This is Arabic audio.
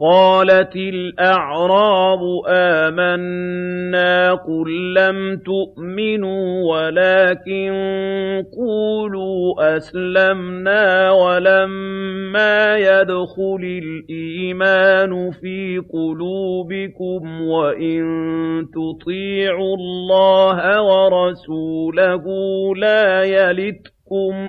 قَالَتِ الْأَعْرَابُ آمَنَّا ۖ قُل لَّمْ تُؤْمِنُوا وَلَٰكِن قُولُوا أَسْلَمْنَا وَلَمَّا يَدْخُلِ الْإِيمَانُ فِي قُلُوبِكُمْ ۖ وَإِن تُطِيعُوا اللَّهَ وَرَسُولَهُ لَا يَلِتْكُم